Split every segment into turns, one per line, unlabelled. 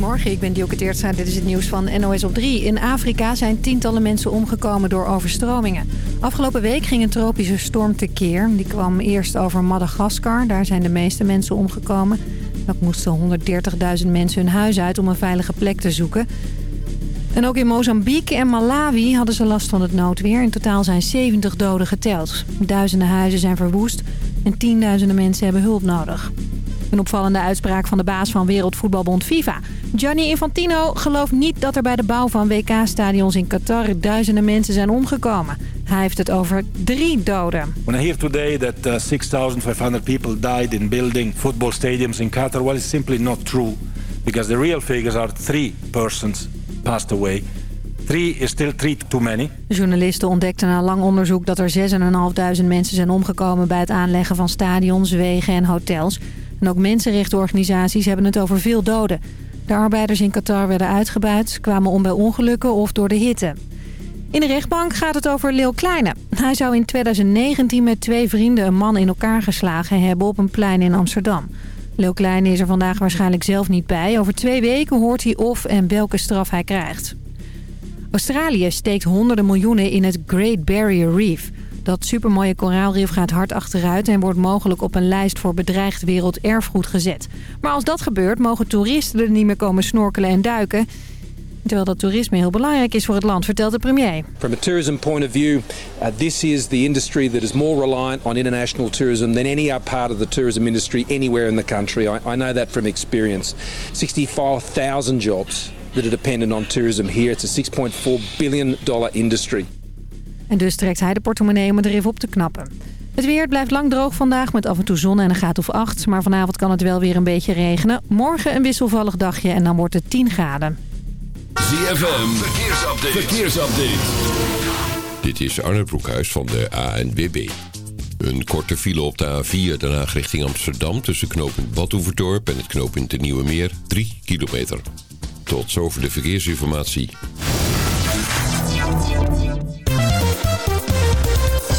Goedemorgen, ik ben Dioke Teertstra. Dit is het nieuws van NOS op 3. In Afrika zijn tientallen mensen omgekomen door overstromingen. Afgelopen week ging een tropische storm tekeer. Die kwam eerst over Madagaskar. Daar zijn de meeste mensen omgekomen. Dat moesten 130.000 mensen hun huis uit om een veilige plek te zoeken. En ook in Mozambique en Malawi hadden ze last van het noodweer. In totaal zijn 70 doden geteld. Duizenden huizen zijn verwoest en tienduizenden mensen hebben hulp nodig. Een opvallende uitspraak van de baas van Wereldvoetbalbond FIFA. Gianni Infantino gelooft niet dat er bij de bouw van WK-stadions in Qatar duizenden mensen zijn omgekomen. Hij heeft het over drie doden.
When I hear today that uh, 6,500 people died in building football stadiums in Qatar, well, it's simply not true. Because the real figures are three persons passed away. Three is still three too many.
Journalisten ontdekten na lang onderzoek dat er 6.500 mensen zijn omgekomen bij het aanleggen van stadions, wegen en hotels. En ook mensenrechtenorganisaties hebben het over veel doden. De arbeiders in Qatar werden uitgebuit, kwamen om bij ongelukken of door de hitte. In de rechtbank gaat het over Leeuw Kleine. Hij zou in 2019 met twee vrienden een man in elkaar geslagen hebben op een plein in Amsterdam. Leeuw Kleine is er vandaag waarschijnlijk zelf niet bij. Over twee weken hoort hij of en welke straf hij krijgt. Australië steekt honderden miljoenen in het Great Barrier Reef. Dat supermooie koraalrif gaat hard achteruit en wordt mogelijk op een lijst voor bedreigd werelderfgoed gezet. Maar als dat gebeurt, mogen toeristen er niet meer komen snorkelen en duiken. Terwijl dat toerisme heel belangrijk is voor het land, vertelt de premier.
From a tourism point of view, uh, this is the industry that is more reliant on international tourism than any other part of the tourism industry anywhere in the country. I, I know that from experience. 65,000 jobs that are dependent on tourism here. It's a 6.4 billion dollar industry.
En dus trekt hij de portemonnee om het even op te knappen. Het weer blijft lang droog vandaag met af en toe zon en een graad of 8. Maar vanavond kan het wel weer een beetje regenen. Morgen een wisselvallig dagje en dan wordt het 10 graden.
ZFM, verkeersupdate. verkeersupdate. Dit is Arne Broekhuis van de ANWB. Een korte file op de A4 daarna richting Amsterdam... tussen knooppunt Badhoevedorp en het knooppunt de Nieuwe Meer. 3 kilometer. Tot zover de verkeersinformatie.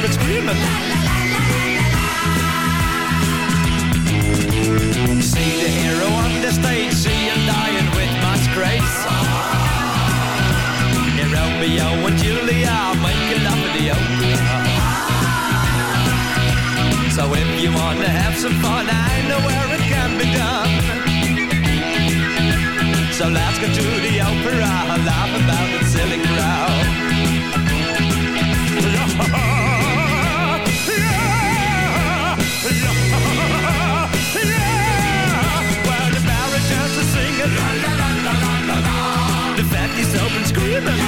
fatties screaming See the hero on the stage See him dying with much grace In Romeo and Julia love in the opera So if you wanna have some fun I know where it can be done. So let's go to the opera, laugh about the silly crowd.
Even.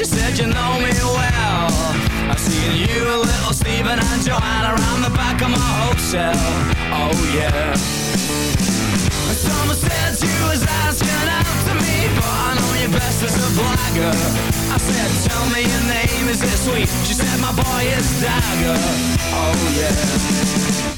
She said you know me well. I've seen you, little Stephen and Joanna around the back of my hotel. Oh yeah. Someone said you was asking to me, but I know you best as a blagger. I said, tell me your name, is it sweet? She said, my boy is Dagger. Oh yeah.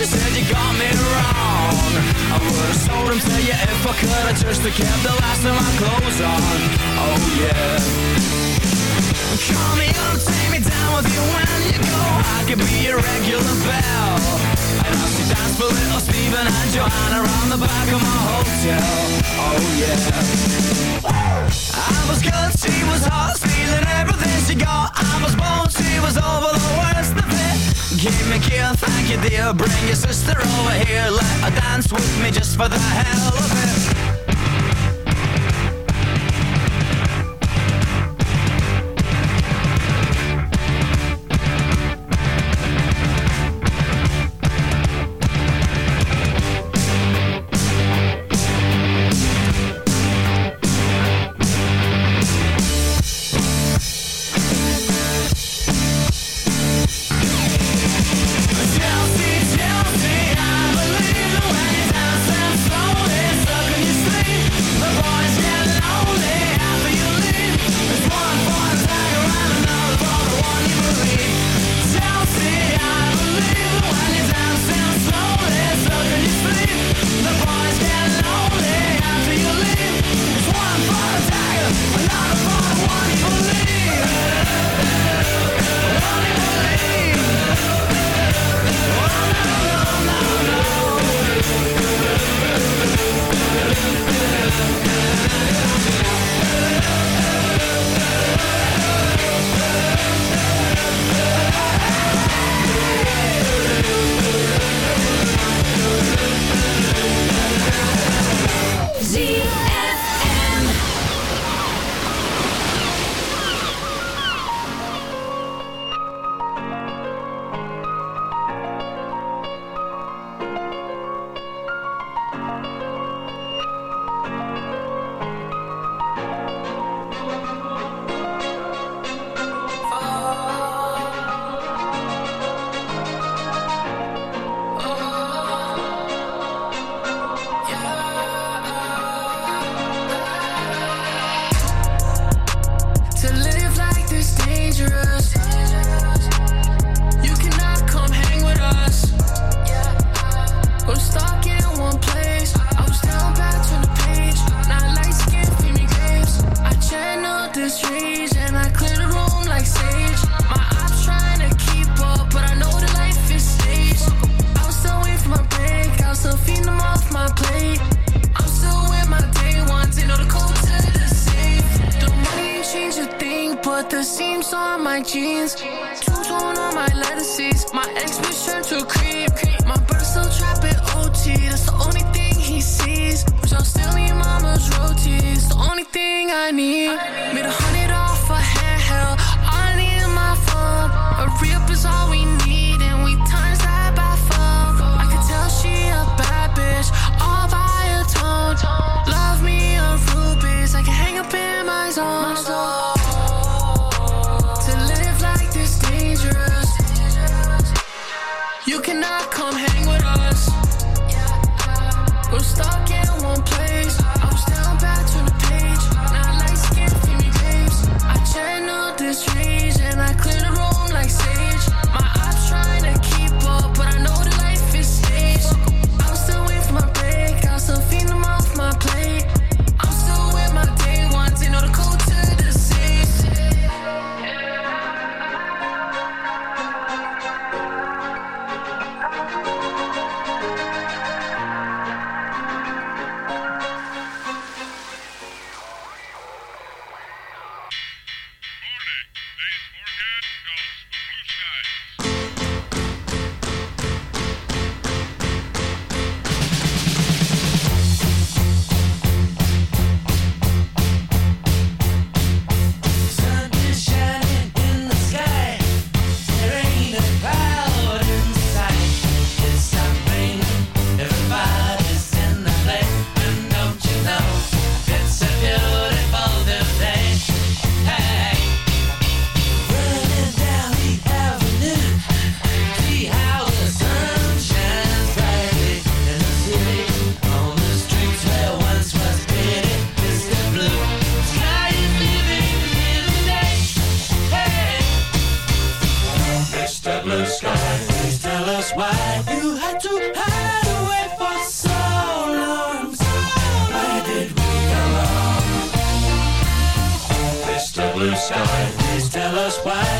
She said you got me wrong. I would've sold him to you if I could. I just kept the last of my clothes on. Oh yeah. Call me up, take me down with you when you go. I could be your regular bell. And I'll see dance for little Stephen and Joanna around the back of my hotel. Oh yeah. I was good, she was hot, stealing everything she got. I was bold, she was over the worst of it. Give me a kill, thank you dear. Bring your sister over here, let her dance with me just for the hell of it.
Seams on my jeans. Two tone on my lettuces. My ex bitch turned to creep. My brother still trapping OT. That's the only thing he sees. Which I'm still eating mama's roti. It's the only thing I need. Made a hundred off a handheld. I need my phone. A re-up is all we need,
Mr. Please tell us why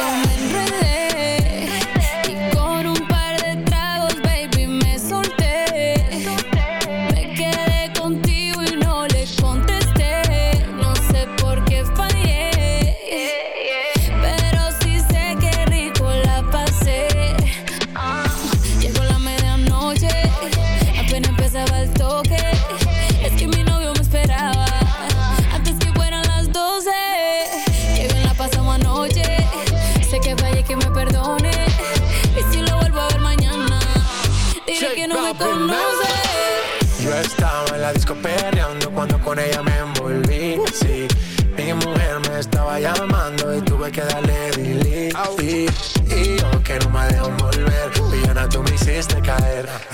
yo me
enredé.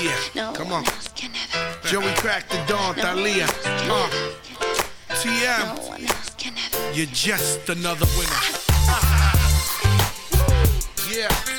Yeah, no
come on. Joey Crack the Don, no Thalia. Uh, ah. TM. No You're just another winner. yeah.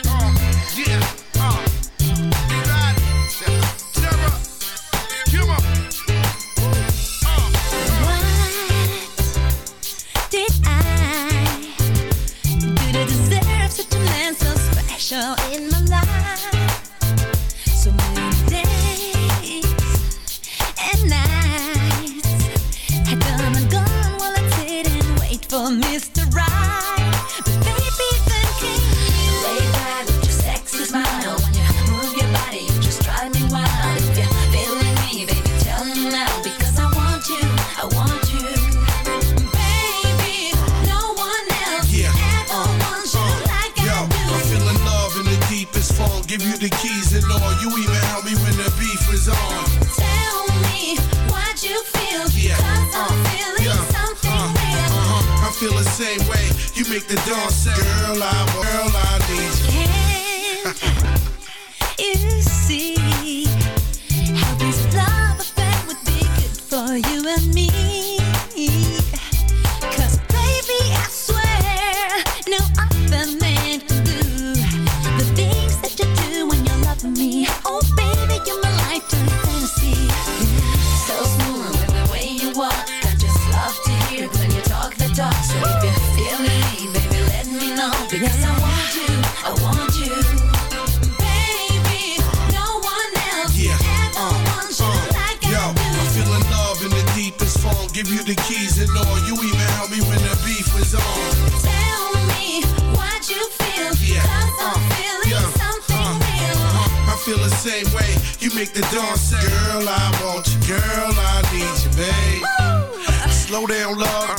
Make the Don say, Girl, I
want you. Girl, I need you, babe. Slow down, love.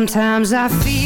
Sometimes I feel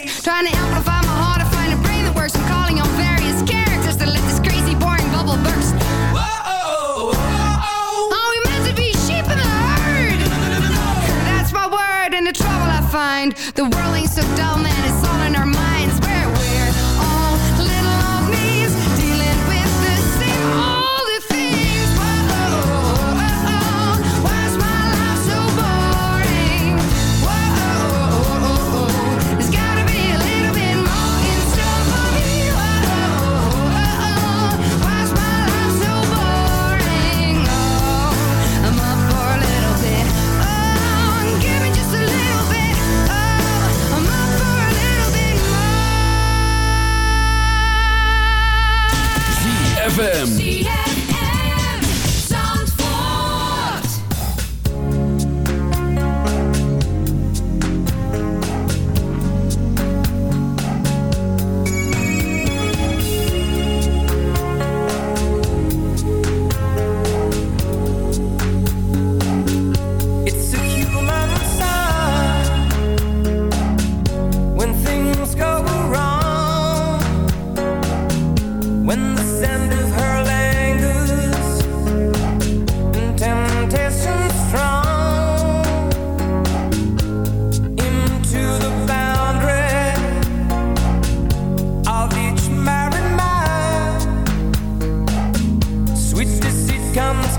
trying to
comes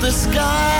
The sky.